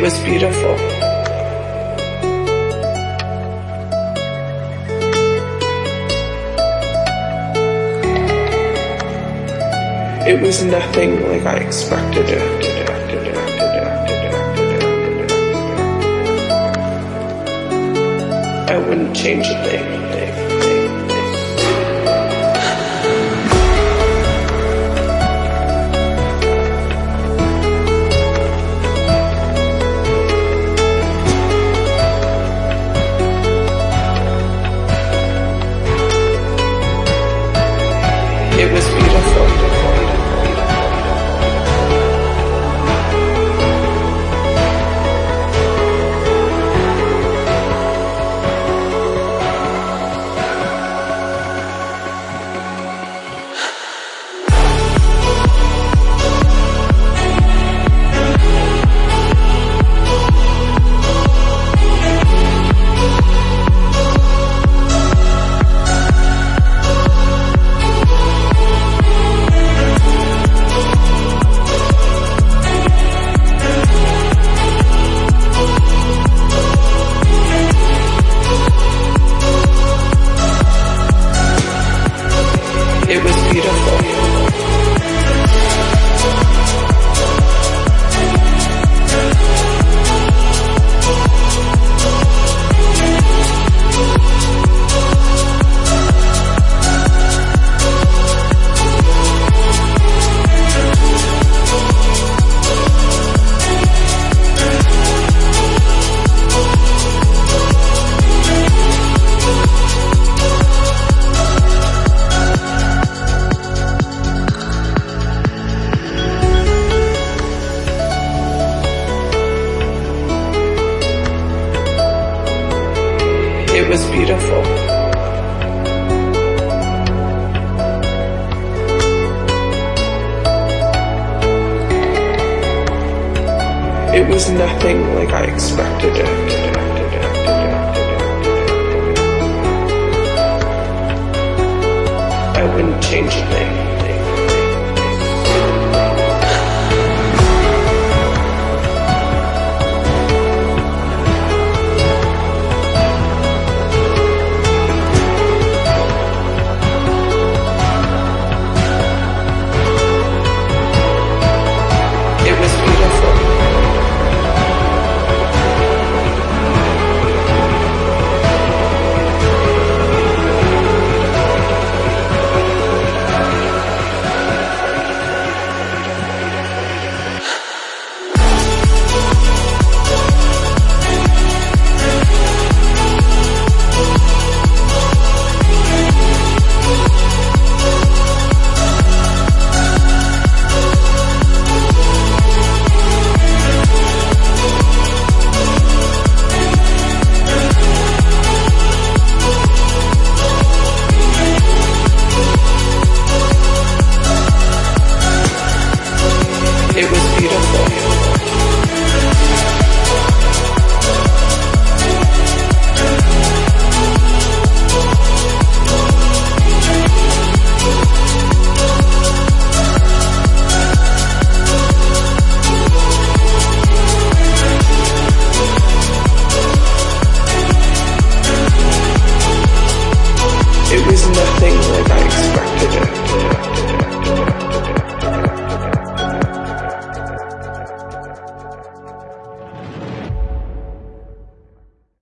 was beautiful. It was nothing like I expected it. I wouldn't change a thing. It was was beautiful. It was nothing like I expected it. I wouldn't change a thing.